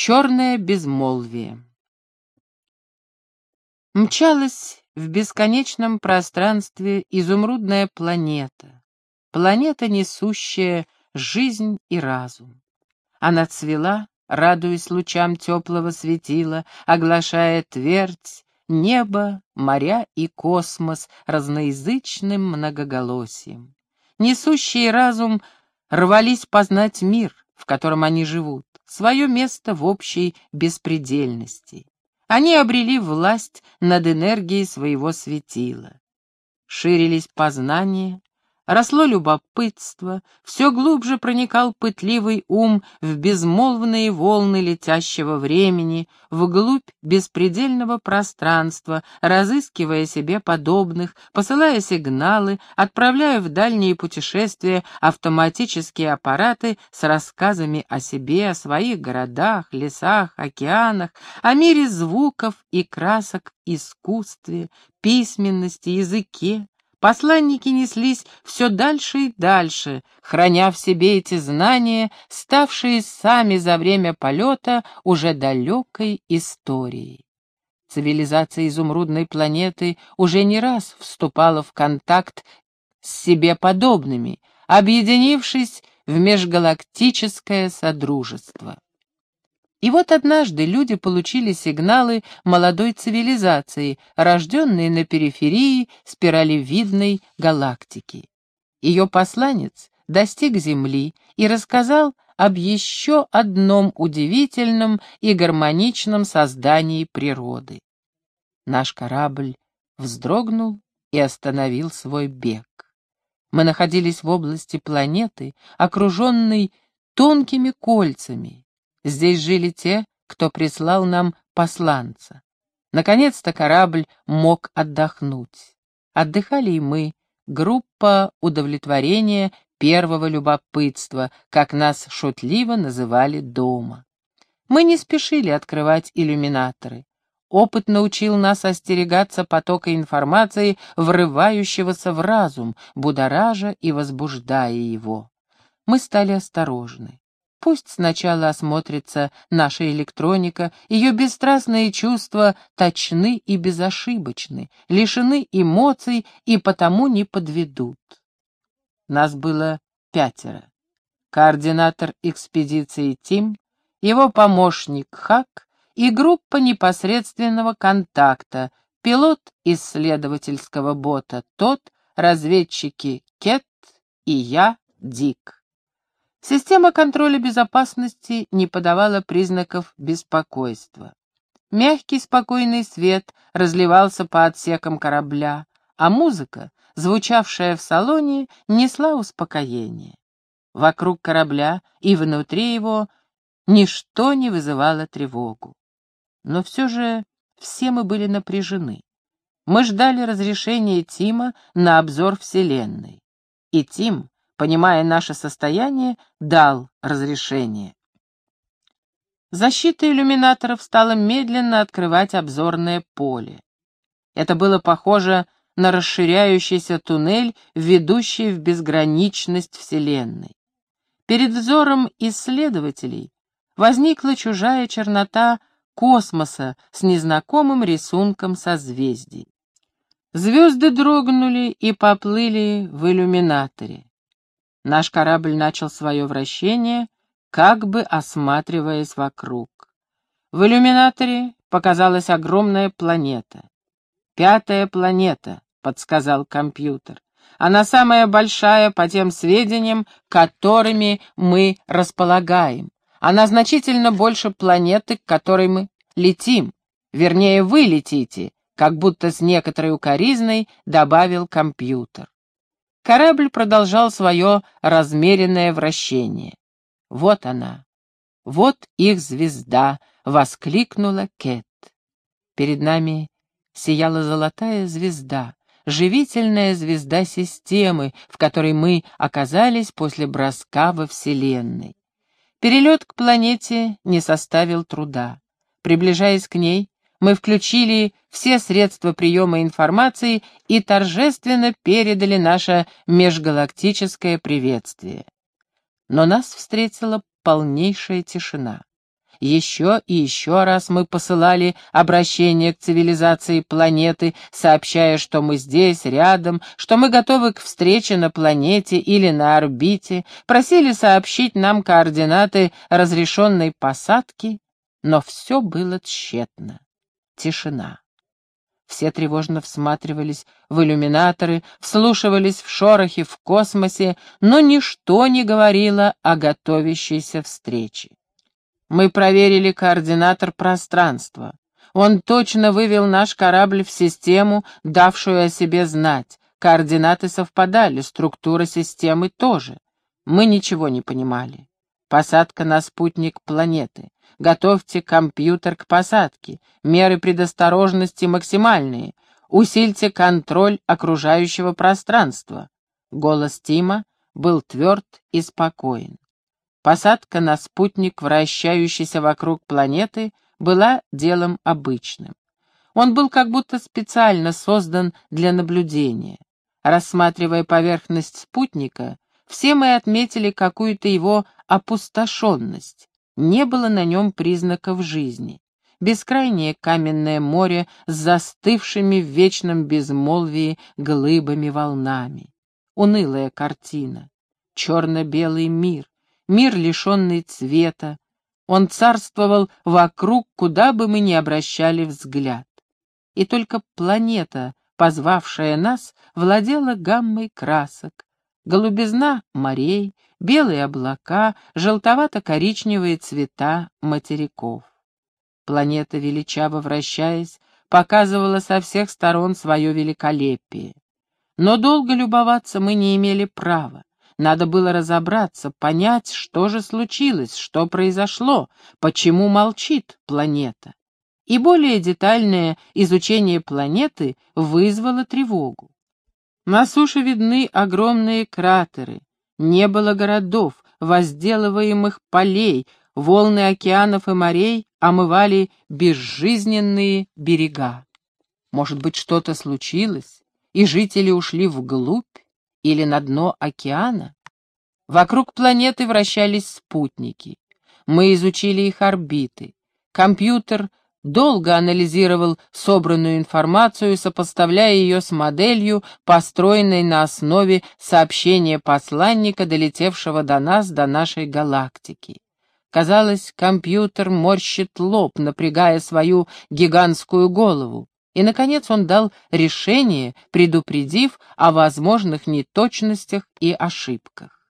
Черное безмолвие. Мчалась в бесконечном пространстве изумрудная планета, планета, несущая жизнь и разум. Она цвела, радуясь лучам теплого светила, оглашая твердь, небо, моря и космос разноязычным многоголосием. Несущие разум рвались познать мир, в котором они живут, свое место в общей беспредельности. Они обрели власть над энергией своего светила. Ширились познания, Росло любопытство, все глубже проникал пытливый ум в безмолвные волны летящего времени, вглубь беспредельного пространства, разыскивая себе подобных, посылая сигналы, отправляя в дальние путешествия автоматические аппараты с рассказами о себе, о своих городах, лесах, океанах, о мире звуков и красок, искусстве, письменности, языке, Посланники неслись все дальше и дальше, храня в себе эти знания, ставшие сами за время полета уже далекой историей. Цивилизация изумрудной планеты уже не раз вступала в контакт с себе подобными, объединившись в межгалактическое содружество. И вот однажды люди получили сигналы молодой цивилизации, рожденной на периферии спиралевидной галактики. Ее посланец достиг Земли и рассказал об еще одном удивительном и гармоничном создании природы. Наш корабль вздрогнул и остановил свой бег. Мы находились в области планеты, окруженной тонкими кольцами, Здесь жили те, кто прислал нам посланца. Наконец-то корабль мог отдохнуть. Отдыхали и мы, группа удовлетворения первого любопытства, как нас шутливо называли дома. Мы не спешили открывать иллюминаторы. Опыт научил нас остерегаться потока информации, врывающегося в разум, будоража и возбуждая его. Мы стали осторожны. Пусть сначала осмотрится наша электроника, ее бесстрастные чувства точны и безошибочны, лишены эмоций и потому не подведут. Нас было пятеро. Координатор экспедиции Тим, его помощник Хак и группа непосредственного контакта, пилот исследовательского бота Тот, разведчики Кет и я, Дик. Система контроля безопасности не подавала признаков беспокойства. Мягкий спокойный свет разливался по отсекам корабля, а музыка, звучавшая в салоне, несла успокоение. Вокруг корабля и внутри его ничто не вызывало тревогу. Но все же все мы были напряжены. Мы ждали разрешения Тима на обзор Вселенной. И Тим, понимая наше состояние, дал разрешение. Защита иллюминаторов стала медленно открывать обзорное поле. Это было похоже на расширяющийся туннель, ведущий в безграничность Вселенной. Перед взором исследователей возникла чужая чернота космоса с незнакомым рисунком созвездий. Звезды дрогнули и поплыли в иллюминаторе. Наш корабль начал свое вращение, как бы осматриваясь вокруг. В иллюминаторе показалась огромная планета. «Пятая планета», — подсказал компьютер. «Она самая большая по тем сведениям, которыми мы располагаем. Она значительно больше планеты, к которой мы летим. Вернее, вы летите», как будто с некоторой укоризной добавил компьютер. Корабль продолжал свое размеренное вращение. «Вот она! Вот их звезда!» — воскликнула Кэт. Перед нами сияла золотая звезда, живительная звезда системы, в которой мы оказались после броска во Вселенной. Перелет к планете не составил труда. Приближаясь к ней, мы включили все средства приема информации и торжественно передали наше межгалактическое приветствие. Но нас встретила полнейшая тишина. Еще и еще раз мы посылали обращение к цивилизации планеты, сообщая, что мы здесь, рядом, что мы готовы к встрече на планете или на орбите, просили сообщить нам координаты разрешенной посадки, но все было тщетно. Тишина. Все тревожно всматривались в иллюминаторы, вслушивались в шорохи в космосе, но ничто не говорило о готовящейся встрече. Мы проверили координатор пространства. Он точно вывел наш корабль в систему, давшую о себе знать. Координаты совпадали, структура системы тоже. Мы ничего не понимали. Посадка на спутник планеты. Готовьте компьютер к посадке. Меры предосторожности максимальные. Усильте контроль окружающего пространства. Голос Тима был тверд и спокоен. Посадка на спутник, вращающийся вокруг планеты, была делом обычным. Он был как будто специально создан для наблюдения. Рассматривая поверхность спутника, все мы отметили какую-то его опустошенность. Не было на нем признаков жизни. Бескрайнее каменное море с застывшими в вечном безмолвии глыбами-волнами. Унылая картина. Черно-белый мир, мир, лишенный цвета. Он царствовал вокруг, куда бы мы ни обращали взгляд. И только планета, позвавшая нас, владела гаммой красок. Голубизна морей, белые облака, желтовато-коричневые цвета материков. Планета, величаво вращаясь, показывала со всех сторон свое великолепие. Но долго любоваться мы не имели права. Надо было разобраться, понять, что же случилось, что произошло, почему молчит планета. И более детальное изучение планеты вызвало тревогу. На суше видны огромные кратеры, не было городов, возделываемых полей, волны океанов и морей омывали безжизненные берега. Может быть, что-то случилось, и жители ушли вглубь? или на дно океана. Вокруг планеты вращались спутники. Мы изучили их орбиты. Компьютер долго анализировал собранную информацию, сопоставляя ее с моделью, построенной на основе сообщения посланника, долетевшего до нас, до нашей галактики. Казалось, компьютер морщит лоб, напрягая свою гигантскую голову. И, наконец, он дал решение, предупредив о возможных неточностях и ошибках.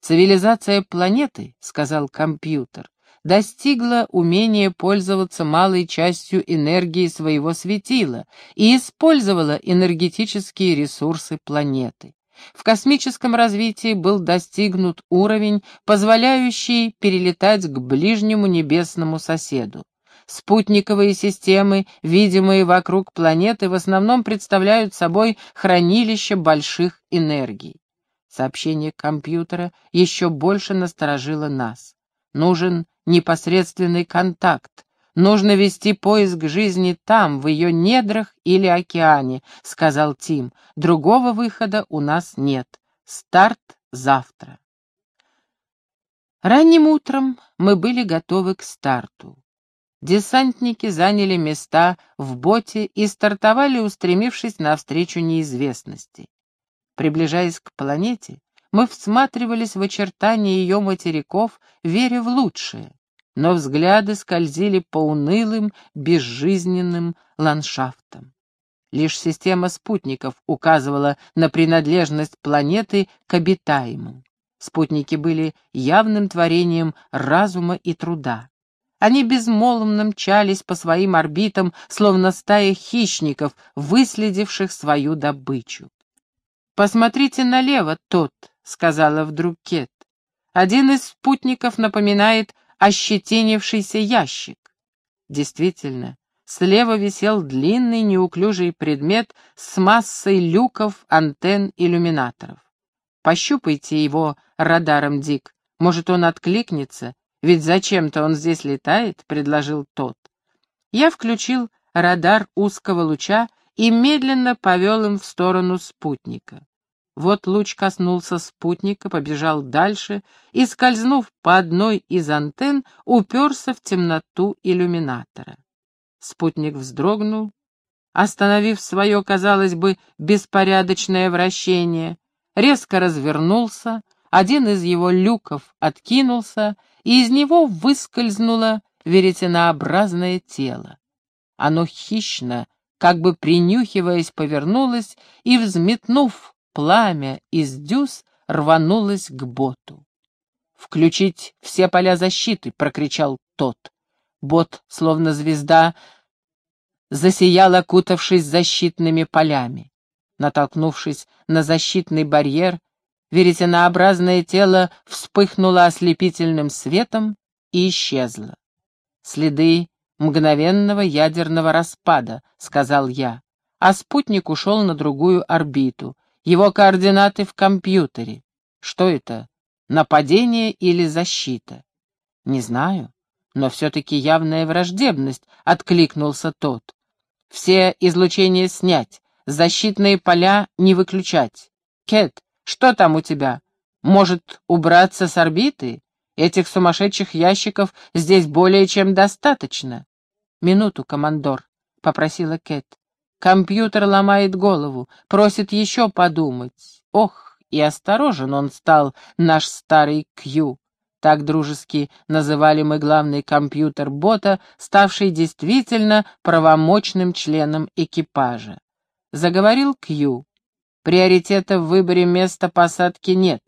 «Цивилизация планеты, — сказал компьютер, — достигла умения пользоваться малой частью энергии своего светила и использовала энергетические ресурсы планеты. В космическом развитии был достигнут уровень, позволяющий перелетать к ближнему небесному соседу. Спутниковые системы, видимые вокруг планеты, в основном представляют собой хранилище больших энергий. Сообщение компьютера еще больше насторожило нас. Нужен непосредственный контакт. Нужно вести поиск жизни там, в ее недрах или океане, сказал Тим. Другого выхода у нас нет. Старт завтра. Ранним утром мы были готовы к старту. Десантники заняли места в боте и стартовали, устремившись навстречу неизвестности. Приближаясь к планете, мы всматривались в очертания ее материков, веря в лучшее, но взгляды скользили по унылым, безжизненным ландшафтам. Лишь система спутников указывала на принадлежность планеты к обитаемому. Спутники были явным творением разума и труда. Они безмолвно мчались по своим орбитам, словно стая хищников, выследивших свою добычу. «Посмотрите налево, тот», — сказала вдруг Кет. «Один из спутников напоминает ощетинившийся ящик». Действительно, слева висел длинный неуклюжий предмет с массой люков, антенн, иллюминаторов. «Пощупайте его радаром, Дик. Может, он откликнется ведь зачем-то он здесь летает, — предложил тот. Я включил радар узкого луча и медленно повел им в сторону спутника. Вот луч коснулся спутника, побежал дальше и, скользнув по одной из антенн, уперся в темноту иллюминатора. Спутник вздрогнул, остановив свое, казалось бы, беспорядочное вращение, резко развернулся, один из его люков откинулся, и из него выскользнуло веретенообразное тело. Оно хищно, как бы принюхиваясь, повернулось и, взметнув пламя из дюз, рванулось к боту. «Включить все поля защиты!» — прокричал тот. Бот, словно звезда, засиял, окутавшись защитными полями. Натолкнувшись на защитный барьер, веретенообразное тело вспыхнуло ослепительным светом и исчезло. Следы мгновенного ядерного распада, сказал я, а спутник ушел на другую орбиту. Его координаты в компьютере. Что это? Нападение или защита? Не знаю, но все-таки явная враждебность, откликнулся тот. Все излучения снять, защитные поля не выключать. Кэт, что там у тебя? Может, убраться с орбиты? Этих сумасшедших ящиков здесь более чем достаточно. «Минуту, командор», — попросила Кэт. «Компьютер ломает голову, просит еще подумать. Ох, и осторожен он стал, наш старый Кью». Так дружески называли мы главный компьютер бота, ставший действительно правомочным членом экипажа. Заговорил Кью. Приоритета в выборе места посадки нет.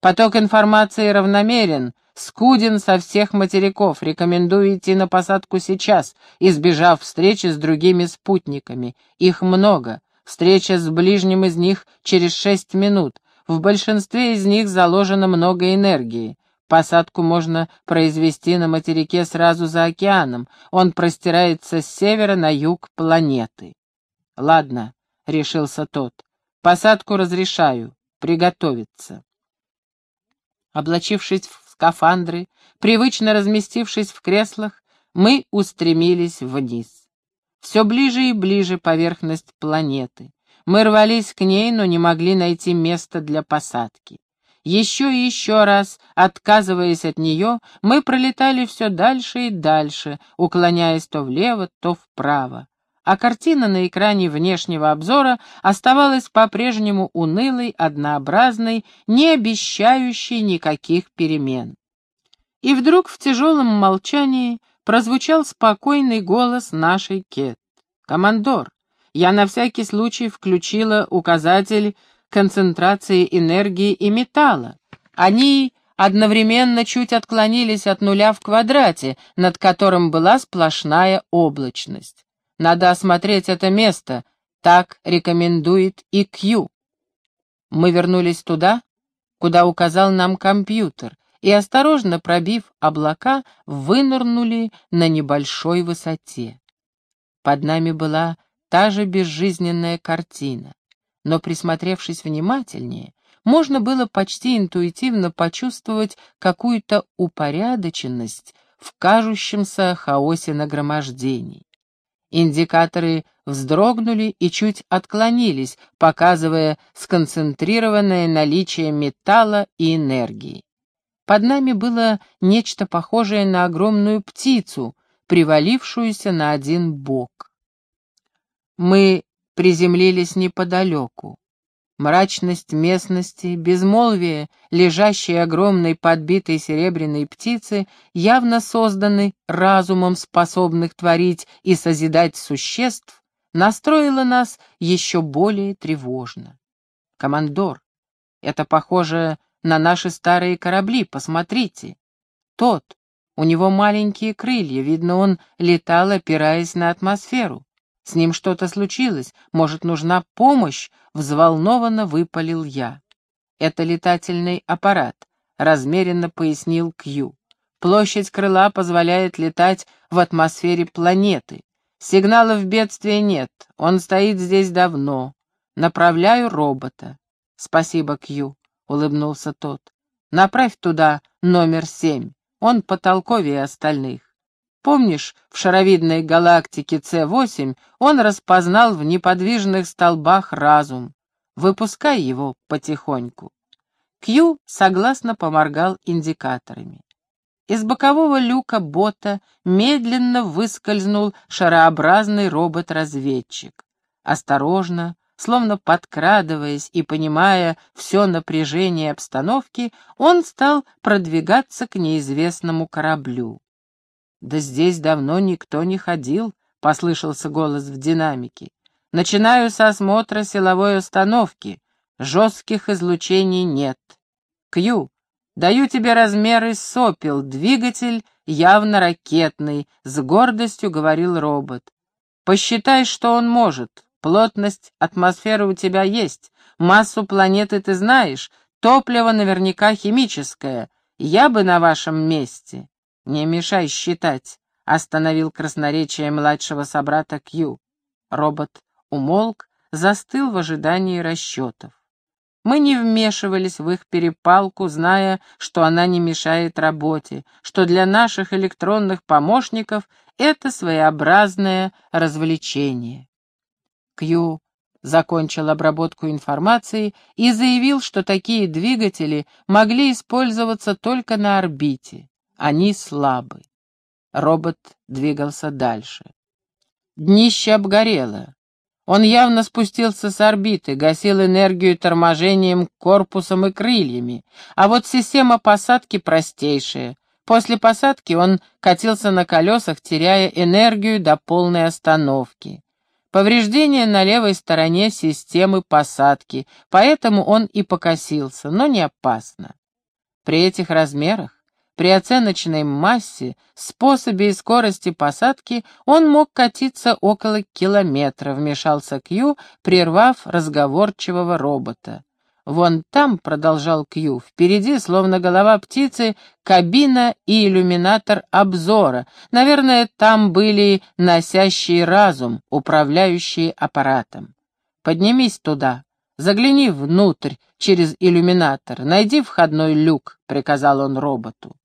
Поток информации равномерен, Скуден со всех материков, рекомендую идти на посадку сейчас, избежав встречи с другими спутниками. Их много. Встреча с ближним из них через шесть минут. В большинстве из них заложено много энергии. Посадку можно произвести на материке сразу за океаном. Он простирается с севера на юг планеты. «Ладно», — решился тот, — «посадку разрешаю. Приготовиться». Облачившись в скафандры, привычно разместившись в креслах, мы устремились вниз. Все ближе и ближе поверхность планеты. Мы рвались к ней, но не могли найти места для посадки. Еще и еще раз, отказываясь от нее, мы пролетали все дальше и дальше, уклоняясь то влево, то вправо а картина на экране внешнего обзора оставалась по-прежнему унылой, однообразной, не обещающей никаких перемен. И вдруг в тяжелом молчании прозвучал спокойный голос нашей Кет. «Командор, я на всякий случай включила указатель концентрации энергии и металла. Они одновременно чуть отклонились от нуля в квадрате, над которым была сплошная облачность. Надо осмотреть это место, так рекомендует и Кью. Мы вернулись туда, куда указал нам компьютер, и, осторожно пробив облака, вынырнули на небольшой высоте. Под нами была та же безжизненная картина, но, присмотревшись внимательнее, можно было почти интуитивно почувствовать какую-то упорядоченность в кажущемся хаосе нагромождений. Индикаторы вздрогнули и чуть отклонились, показывая сконцентрированное наличие металла и энергии. Под нами было нечто похожее на огромную птицу, привалившуюся на один бок. Мы приземлились неподалеку. Мрачность местности, безмолвие, лежащей огромной подбитой серебряной птицы, явно созданы разумом, способных творить и созидать существ, настроило нас еще более тревожно. Командор, это похоже на наши старые корабли, посмотрите. Тот, у него маленькие крылья, видно, он летал, опираясь на атмосферу. С ним что-то случилось, может, нужна помощь, взволнованно выпалил я. Это летательный аппарат, размеренно пояснил Кью. Площадь крыла позволяет летать в атмосфере планеты. Сигналов бедствия нет, он стоит здесь давно. Направляю робота. Спасибо, Кью, улыбнулся тот. Направь туда номер семь, он потолковее остальных. Помнишь, в шаровидной галактике С8 он распознал в неподвижных столбах разум. Выпускай его потихоньку. Кью согласно поморгал индикаторами. Из бокового люка бота медленно выскользнул шарообразный робот-разведчик. Осторожно, словно подкрадываясь и понимая все напряжение обстановки, он стал продвигаться к неизвестному кораблю. «Да здесь давно никто не ходил», — послышался голос в динамике. «Начинаю с осмотра силовой установки. Жестких излучений нет. Кью, даю тебе размеры сопел, двигатель явно ракетный», — с гордостью говорил робот. «Посчитай, что он может. Плотность атмосферы у тебя есть, массу планеты ты знаешь, топливо наверняка химическое. Я бы на вашем месте. Не мешай считать, остановил красноречие младшего собрата Кью. Робот умолк, застыл в ожидании расчетов. Мы не вмешивались в их перепалку, зная, что она не мешает работе, что для наших электронных помощников это своеобразное развлечение. Кью закончил обработку информации и заявил, что такие двигатели могли использоваться только на орбите. Они слабы. Робот двигался дальше. Днище обгорело. Он явно спустился с орбиты, гасил энергию торможением корпусом и крыльями, а вот система посадки простейшая. После посадки он катился на колесах, теряя энергию до полной остановки. Повреждение на левой стороне системы посадки, поэтому он и покосился, но не опасно. При этих размерах, при оценочной массе, способе и скорости посадки он мог катиться около километра, вмешался Кью, прервав разговорчивого робота. Вон там, — продолжал Кью, — впереди, словно голова птицы, кабина и иллюминатор обзора. Наверное, там были носящие разум, управляющие аппаратом. Поднимись туда, загляни внутрь через иллюминатор, найди входной люк, — приказал он роботу.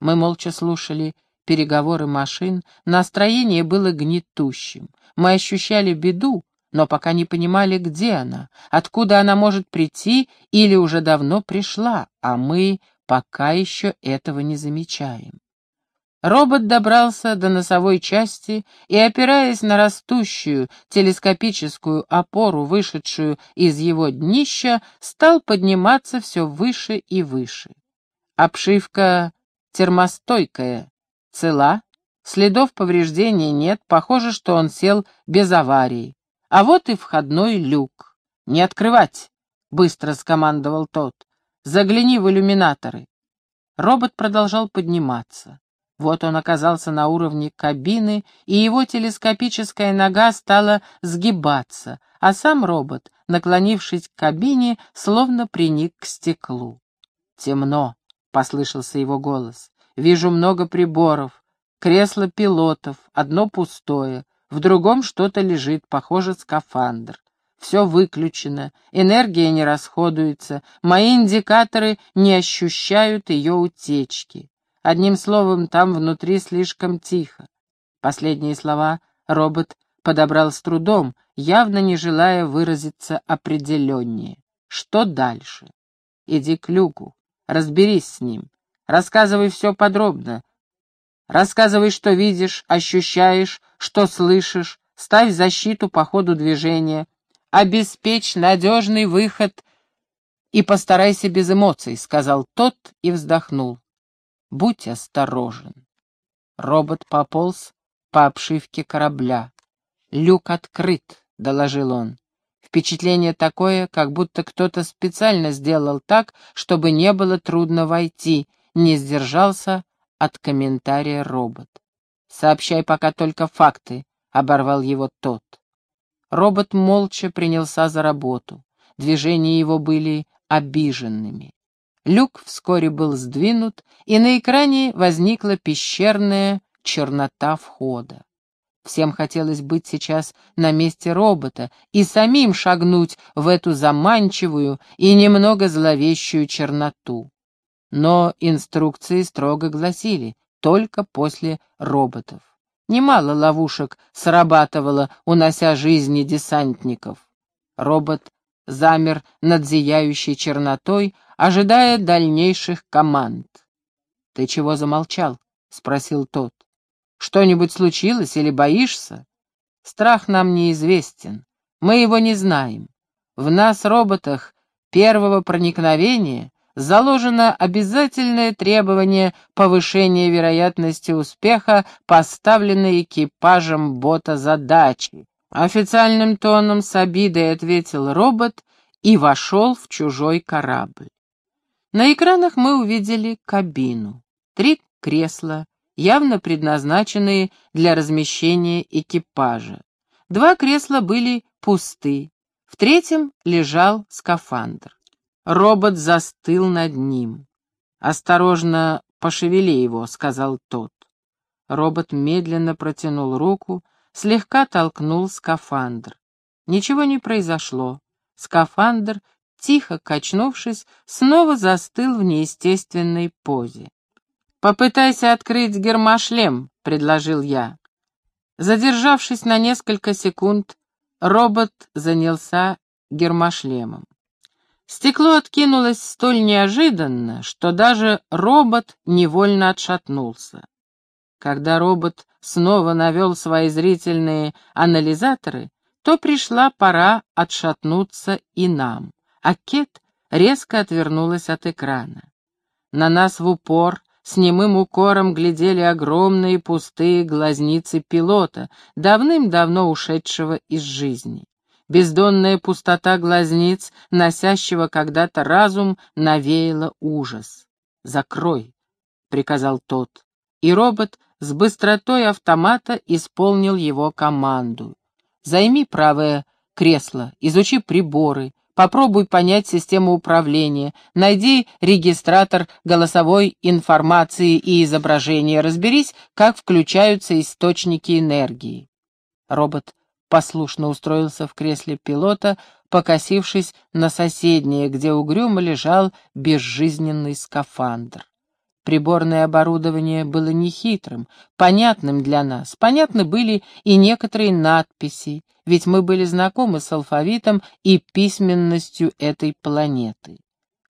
Мы молча слушали переговоры машин, настроение было гнетущим. Мы ощущали беду, но пока не понимали, где она, откуда она может прийти или уже давно пришла, а мы пока еще этого не замечаем. Робот добрался до носовой части и, опираясь на растущую телескопическую опору, вышедшую из его днища, стал подниматься все выше и выше. Обшивка термостойкая, цела, следов повреждений нет, похоже, что он сел без аварии. А вот и входной люк. «Не открывать!» — быстро скомандовал тот. «Загляни в иллюминаторы». Робот продолжал подниматься. Вот он оказался на уровне кабины, и его телескопическая нога стала сгибаться, а сам робот, наклонившись к кабине, словно приник к стеклу. «Темно», — послышался его голос. «Вижу много приборов, кресло пилотов, одно пустое. В другом что-то лежит, похоже, скафандр. Все выключено, энергия не расходуется, мои индикаторы не ощущают ее утечки. Одним словом, там внутри слишком тихо. Последние слова робот подобрал с трудом, явно не желая выразиться определеннее. Что дальше? Иди к люку, разберись с ним, рассказывай все подробно, Рассказывай, что видишь, ощущаешь, что слышишь, ставь защиту по ходу движения, обеспечь надежный выход и постарайся без эмоций, — сказал тот и вздохнул. Будь осторожен. Робот пополз по обшивке корабля. «Люк открыт», — доложил он. Впечатление такое, как будто кто-то специально сделал так, чтобы не было трудно войти, не сдержался, от комментария робот. «Сообщай пока только факты», — оборвал его тот. Робот молча принялся за работу. Движения его были обиженными. Люк вскоре был сдвинут, и на экране возникла пещерная чернота входа. Всем хотелось быть сейчас на месте робота и самим шагнуть в эту заманчивую и немного зловещую черноту. Но инструкции строго гласили «только после роботов». Немало ловушек срабатывало, унося жизни десантников. Робот замер над зияющей чернотой, ожидая дальнейших команд. «Ты чего замолчал?» — спросил тот. «Что-нибудь случилось или боишься?» «Страх нам неизвестен. Мы его не знаем. В нас, роботах, первого проникновения заложено обязательное требование повышения вероятности успеха поставленной экипажем бота задачи. Официальным тоном с обидой ответил робот и вошел в чужой корабль. На экранах мы увидели кабину. Три кресла, явно предназначенные для размещения экипажа. Два кресла были пусты, в третьем лежал скафандр. Робот застыл над ним. «Осторожно, пошевели его», — сказал тот. Робот медленно протянул руку, слегка толкнул скафандр. Ничего не произошло. Скафандр, тихо качнувшись, снова застыл в неестественной позе. «Попытайся открыть гермошлем», — предложил я. Задержавшись на несколько секунд, робот занялся гермошлемом. Стекло откинулось столь неожиданно, что даже робот невольно отшатнулся. Когда робот снова навел свои зрительные анализаторы, то пришла пора отшатнуться и нам, а Кет резко отвернулась от экрана. На нас в упор с немым укором глядели огромные пустые глазницы пилота, давным-давно ушедшего из жизни. Бездонная пустота глазниц, носящего когда-то разум, навеяла ужас. «Закрой», — приказал тот, и робот с быстротой автомата исполнил его команду. «Займи правое кресло, изучи приборы, попробуй понять систему управления, найди регистратор голосовой информации и изображения, разберись, как включаются источники энергии». Робот послушно устроился в кресле пилота, покосившись на соседнее, где угрюмо лежал безжизненный скафандр. Приборное оборудование было нехитрым, понятным для нас. Понятны были и некоторые надписи, ведь мы были знакомы с алфавитом и письменностью этой планеты.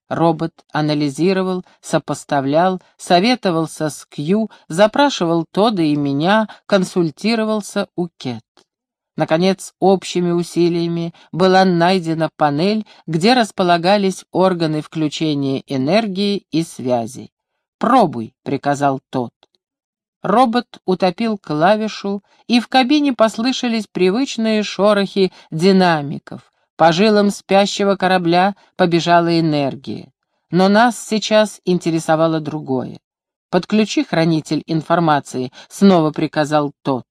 Робот анализировал, сопоставлял, советовался с Кью, запрашивал Тода и меня, консультировался у Кет. Наконец, общими усилиями была найдена панель, где располагались органы включения энергии и связи. «Пробуй», — приказал тот. Робот утопил клавишу, и в кабине послышались привычные шорохи динамиков. По жилам спящего корабля побежала энергия. Но нас сейчас интересовало другое. «Подключи хранитель информации», — снова приказал тот.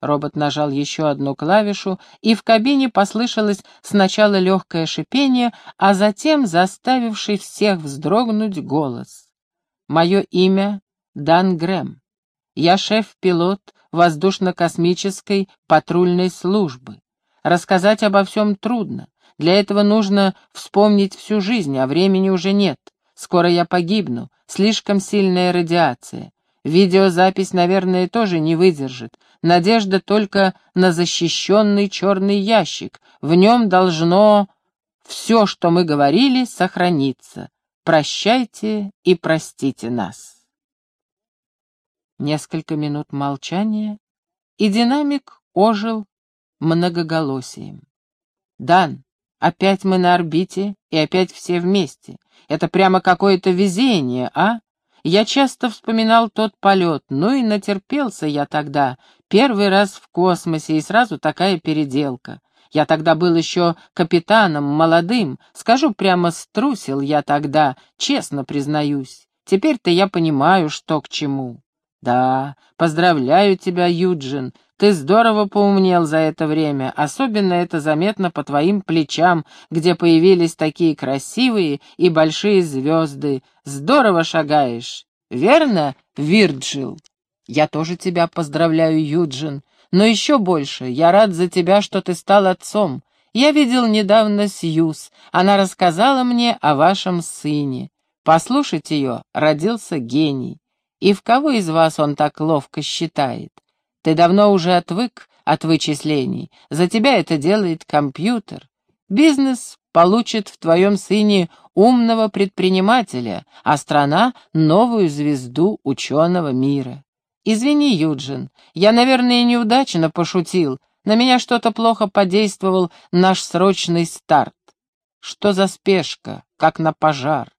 Робот нажал еще одну клавишу, и в кабине послышалось сначала легкое шипение, а затем заставивший всех вздрогнуть голос. «Мое имя Дан Грэм. Я шеф-пилот воздушно-космической патрульной службы. Рассказать обо всем трудно. Для этого нужно вспомнить всю жизнь, а времени уже нет. Скоро я погибну. Слишком сильная радиация. Видеозапись, наверное, тоже не выдержит. Надежда только на защищенный черный ящик. В нем должно все, что мы говорили, сохраниться. Прощайте и простите нас. Несколько минут молчания, и динамик ожил многоголосием. «Дан, опять мы на орбите, и опять все вместе. Это прямо какое-то везение, а? Я часто вспоминал тот полет, ну и натерпелся я тогда. Первый раз в космосе и сразу такая переделка. Я тогда был еще капитаном, молодым. Скажу прямо, струсил я тогда, честно признаюсь. Теперь-то я понимаю, что к чему. Да, поздравляю тебя, Юджин. Ты здорово поумнел за это время, особенно это заметно по твоим плечам, где появились такие красивые и большие звезды. Здорово шагаешь. Верно, Вирджил? Я тоже тебя поздравляю, Юджин. Но еще больше, я рад за тебя, что ты стал отцом. Я видел недавно Сьюз. Она рассказала мне о вашем сыне. Послушать ее родился гений. И в кого из вас он так ловко считает? Ты давно уже отвык от вычислений. За тебя это делает компьютер. Бизнес получит в твоем сыне умного предпринимателя, а страна — новую звезду ученого мира. Извини, Юджин, я, наверное, неудачно пошутил, на меня что-то плохо подействовал наш срочный старт. Что за спешка, как на пожар?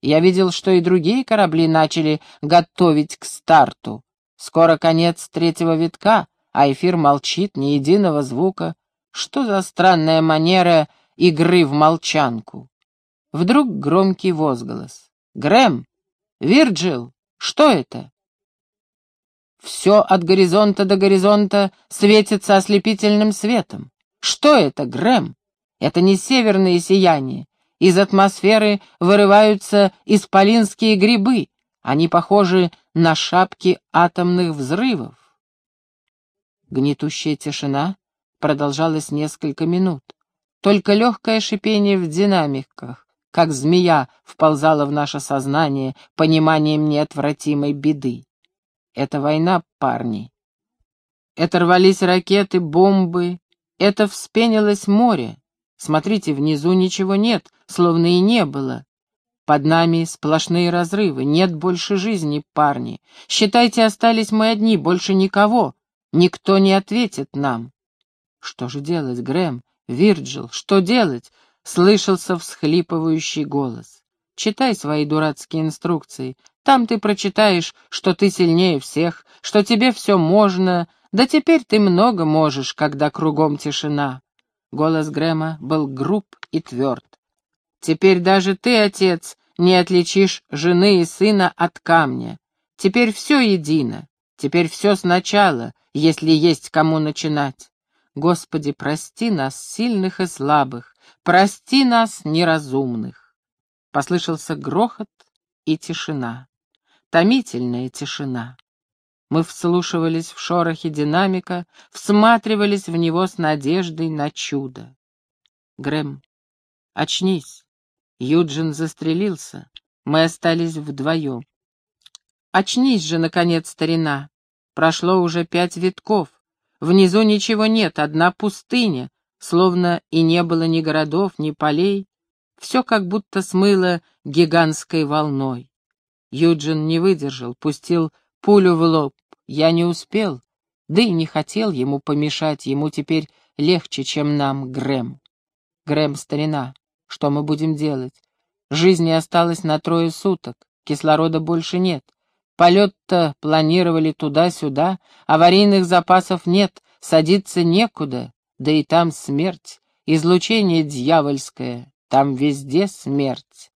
Я видел, что и другие корабли начали готовить к старту. Скоро конец третьего витка, а эфир молчит, ни единого звука. Что за странная манера игры в молчанку? Вдруг громкий возглас. «Грэм! Вирджил! Что это?» Все от горизонта до горизонта светится ослепительным светом. Что это, Грэм? Это не северные сияния. Из атмосферы вырываются исполинские грибы. Они похожи на шапки атомных взрывов. Гнетущая тишина продолжалась несколько минут. Только легкое шипение в динамиках, как змея, вползало в наше сознание пониманием неотвратимой беды. Это война, парни. Это рвались ракеты, бомбы, это вспенилось море. Смотрите, внизу ничего нет, словно и не было. Под нами сплошные разрывы, нет больше жизни, парни. Считайте, остались мы одни, больше никого. Никто не ответит нам. Что же делать, Грэм, Вирджил, что делать? Слышался всхлипывающий голос. Читай свои дурацкие инструкции. Там ты прочитаешь, что ты сильнее всех, что тебе все можно, да теперь ты много можешь, когда кругом тишина. Голос Грэма был груб и тверд. «Теперь даже ты, отец, не отличишь жены и сына от камня. Теперь все едино. Теперь все сначала, если есть кому начинать. Господи, прости нас, сильных и слабых, прости нас, неразумных». Послышался грохот и тишина. Томительная тишина. Мы вслушивались в шорохи динамика, всматривались в него с надеждой на чудо. Грэм, очнись. Юджин застрелился. Мы остались вдвоем. Очнись же, наконец, старина. Прошло уже пять витков. Внизу ничего нет, одна пустыня, словно и не было ни городов, ни полей. Все как будто смыло гигантской волной. Юджин не выдержал, пустил пулю в лоб. Я не успел, да и не хотел ему помешать, ему теперь легче, чем нам, Грэм. Грэм, старина, что мы будем делать? Жизни осталось на трое суток, кислорода больше нет. Полет-то планировали туда-сюда, аварийных запасов нет, садиться некуда, да и там смерть, излучение дьявольское, там везде смерть.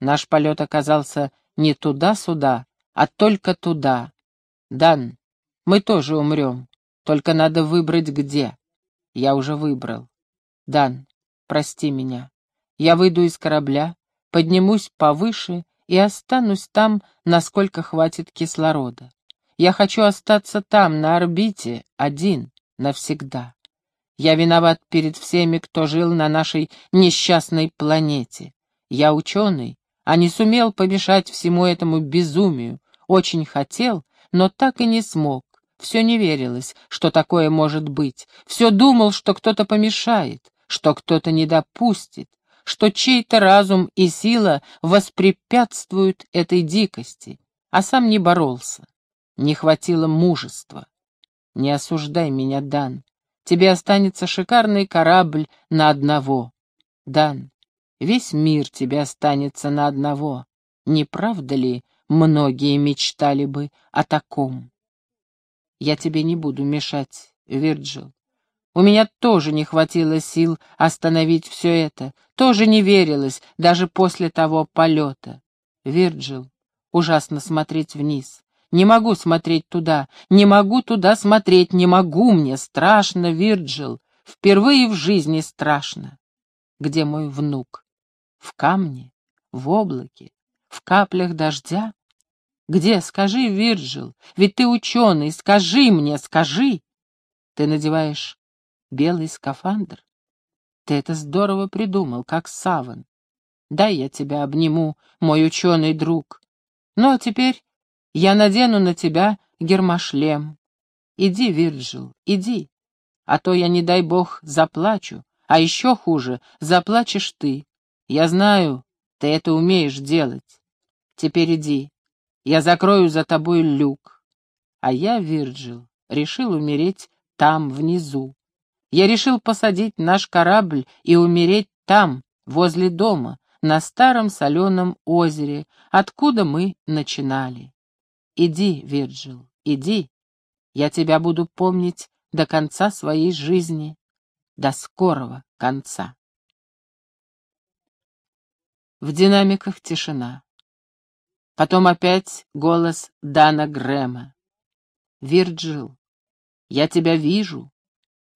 Наш полет оказался не туда-сюда, а только туда, «Дан, мы тоже умрем, только надо выбрать где. Я уже выбрал. Дан, прости меня. Я выйду из корабля, поднимусь повыше и останусь там, насколько хватит кислорода. Я хочу остаться там, на орбите, один, навсегда. Я виноват перед всеми, кто жил на нашей несчастной планете. Я ученый, а не сумел помешать всему этому безумию. Очень хотел, но так и не смог. Все не верилось, что такое может быть. Все думал, что кто-то помешает, что кто-то не допустит, что чей-то разум и сила воспрепятствуют этой дикости, а сам не боролся. Не хватило мужества. Не осуждай меня, Дан. Тебе останется шикарный корабль на одного. Дан, весь мир тебе останется на одного. Не правда ли, Многие мечтали бы о таком. Я тебе не буду мешать, Вирджил. У меня тоже не хватило сил остановить все это, тоже не верилось, даже после того полета. Вирджил, ужасно смотреть вниз. Не могу смотреть туда, не могу туда смотреть, не могу, мне страшно, Вирджил. Впервые в жизни страшно. Где мой внук? В камне? В облаке? В каплях дождя? Где? Скажи, Вирджил, ведь ты ученый, скажи мне, скажи. Ты надеваешь белый скафандр? Ты это здорово придумал, как саван. Дай я тебя обниму, мой ученый друг. Ну, а теперь я надену на тебя гермошлем. Иди, Вирджил, иди, а то я, не дай бог, заплачу, А еще хуже, заплачешь ты. Я знаю, ты это умеешь делать. Теперь иди. Я закрою за тобой люк. А я, Вирджил, решил умереть там, внизу. Я решил посадить наш корабль и умереть там, возле дома, на старом соленом озере, откуда мы начинали. Иди, Вирджил, иди. Я тебя буду помнить до конца своей жизни, до скорого конца. В динамиках тишина. Потом опять голос Дана Грэма. «Вирджил, я тебя вижу.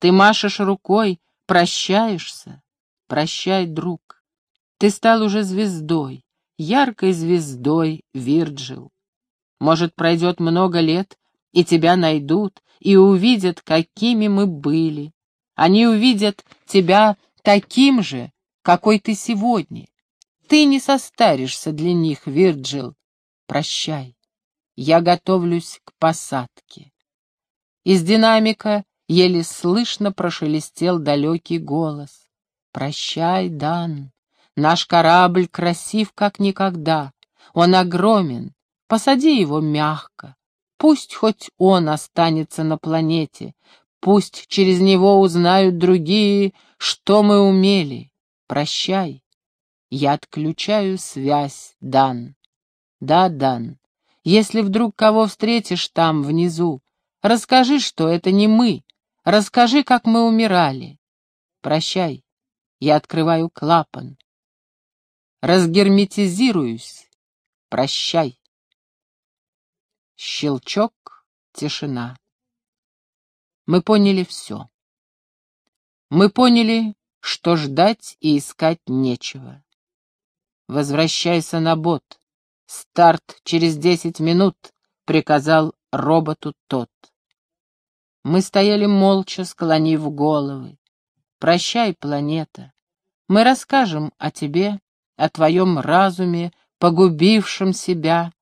Ты машешь рукой, прощаешься. Прощай, друг. Ты стал уже звездой, яркой звездой, Вирджил. Может, пройдет много лет, и тебя найдут, и увидят, какими мы были. Они увидят тебя таким же, какой ты сегодня. Ты не состаришься для них, Вирджил. Прощай. Я готовлюсь к посадке. Из динамика еле слышно прошелестел далекий голос. Прощай, Дан. Наш корабль красив, как никогда. Он огромен. Посади его мягко. Пусть хоть он останется на планете. Пусть через него узнают другие, что мы умели. Прощай. Я отключаю связь, Дан. Да, Дан, если вдруг кого встретишь там, внизу, расскажи, что это не мы. Расскажи, как мы умирали. Прощай, я открываю клапан. Разгерметизируюсь. Прощай. Щелчок, тишина. Мы поняли все. Мы поняли, что ждать и искать нечего. Возвращайся на бот. «Старт через десять минут», — приказал роботу тот. Мы стояли молча, склонив головы. «Прощай, планета. Мы расскажем о тебе, о твоем разуме, погубившем себя.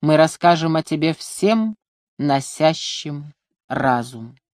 Мы расскажем о тебе всем, носящим разум».